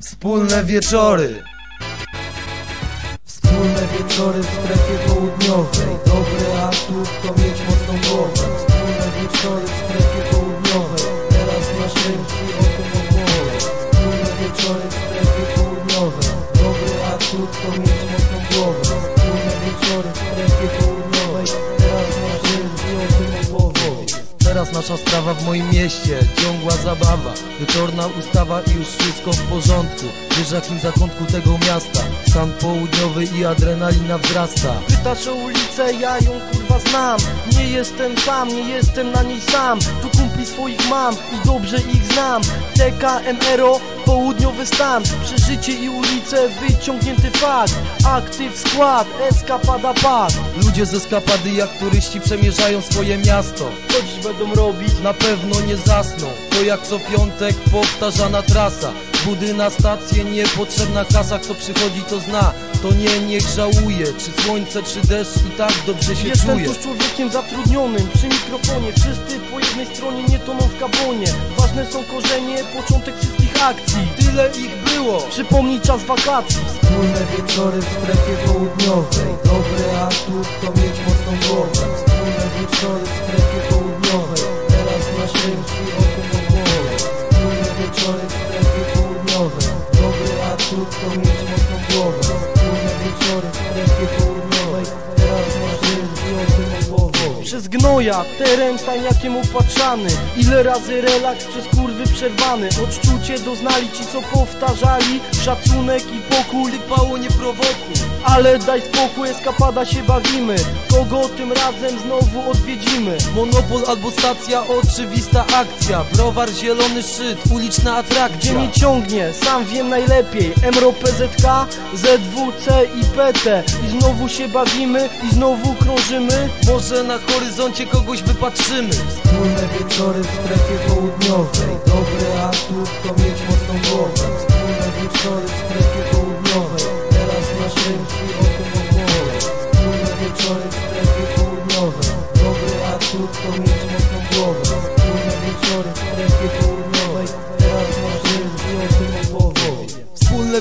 Wspólne wieczory. Wspólne wieczory w strefie południowej. Dobry atut to mieć mocną głowę. Wspólne wieczory w strefie południowej. Teraz masz ręki o tym opowiem. Wspólne wieczory w strefie południowej. Dobry atut to mieć mocną głowę. Wspólne wieczory nasza sprawa w moim mieście Ciągła zabawa Wieczorna ustawa i już wszystko w porządku. Wiesz jakim zakątku tego miasta? Stan południowy i adrenalina wzrasta. Pytasz o ulicę, ja ją kurwa znam. Nie jestem sam, nie jestem na niej sam. Tu kumpli swoich mam i dobrze ich znam. TKMRO, południowy stan Przeżycie i ulice, wyciągnięty fakt Aktyw skład, eskapada pad. Ludzie ze skapady jak turyści przemierzają swoje miasto. Co dziś będą robić? Na pewno nie zasną. To jak co piątek powtarzana trasa. Budy na stację, niepotrzebna kasa. Kto przychodzi to zna. To nie, niech żałuje. Czy słońce, czy deszcz i tak dobrze się Jestem czuje. tu z człowiekiem zatrudnionym. Przy mikrofonie po jednej stronie nie toną w kabonie. Ważne są korzenie, początek wszystkich akcji. Tyle ich było. Przypomnij czas wakacji. Wspólne wieczory w strefie południowej. Dobry atut to mieć mocną głowę. Wspólne wieczory w strefie południowej. Teraz masz ręki Gnoja, teren tajniakiem opatrzany Ile razy relaks przez kurwy przerwany. Odczucie doznali ci co powtarzali. Szacunek i pokój Typało nie prowokuj Ale daj spokój, eskapada się bawimy. Kogo tym razem znowu odwiedzimy? Monopol albo stacja, oczywista akcja. Browar, zielony szczyt, uliczna atrakcja. Gdzie mnie ciągnie, sam wiem najlepiej. MRO PZK, ZWC i PT I znowu się bawimy i znowu krążymy. Może na horyzoncie kogoś wypatrzymy. Wspólne wieczory w strefie południowej. Dobry atut to mieć mocną głowę. Wspólne wieczory w strefie południowej. Teraz masz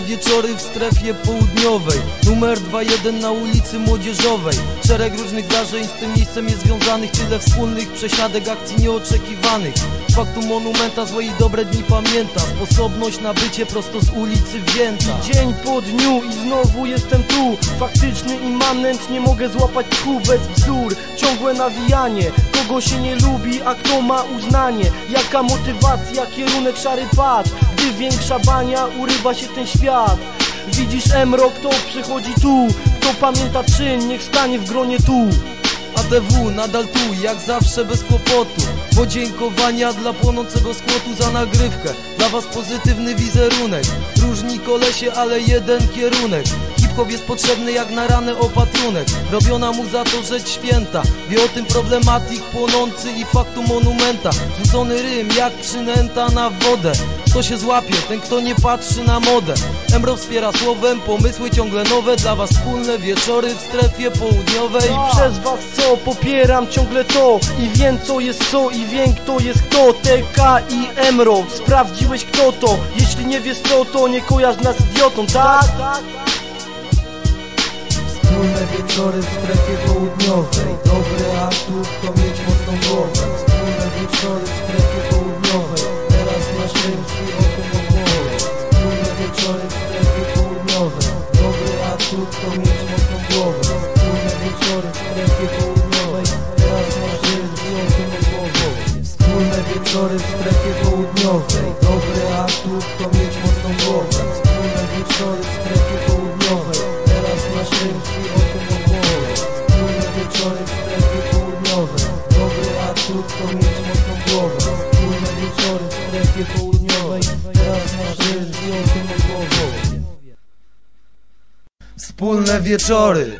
Wieczory w strefie południowej. Numer 2.1 na ulicy Młodzieżowej. Szereg różnych zdarzeń z tym miejscem jest związanych. Tyle wspólnych przesiadek, akcji nieoczekiwanych. Faktu monumenta, złe i dobre dni pamięta. Sposobność na bycie prosto z ulicy wzięta. Dzień po dniu i znowu jestem tu. Faktyczny immanent, nie mogę złapać tchu bez bzdur Ciągłe nawijanie, kogo się nie lubi, a kto ma uznanie? Jaka motywacja, kierunek szary patrz Gdy większa bania, urywa się ten świat. Widzisz Emro, kto przychodzi tu. Kto pamięta czyn, niech stanie w gronie tu. ATW nadal tu, jak zawsze bez kłopotu. Podziękowania dla płonącego skłotu za nagrywkę. Dla was pozytywny wizerunek. Różni kolesie, ale jeden kierunek Jest potrzebny jak na ranę opatrunek. Robiona mu za to rzecz święta. Wie o tym problematik płonący i faktu monumenta. Rzucony rym jak przynęta na wodę. Kto się złapie, ten kto nie patrzy na modę. Emro wspiera słowem, pomysły ciągle nowe. Dla was wspólne wieczory w strefie południowej. I przez was co, popieram ciągle to. I wiem co jest co. I wiem kto jest kto. TK i Emro, sprawdziłeś kto to? Jeśli nie wiesz co to, nie kojarz nas z idiotą, tak? Wspólne wieczory w strefie południowej. Dobry atut to mieć mocną głowę. Wspólne wieczory w strefie południowej. Teraz masz ręki o tym opowiem. Wspólne wieczory w strefie południowej. Dobry atut to mieć mocną głowę. Wspólne wieczory w strefie południowej. Teraz masz ręki o tym opowiem. Wspólne wieczory w strefie południowej. Dobry atut to mieć mocną głowę. Wspólne wieczory w strefie południowej Wspólne wieczory. w strefie południowej Dobry atut to mieć mocną głowę Wspólne wieczory strefie południowej Teraz masz ręki o tym opowiem Wspólne wieczory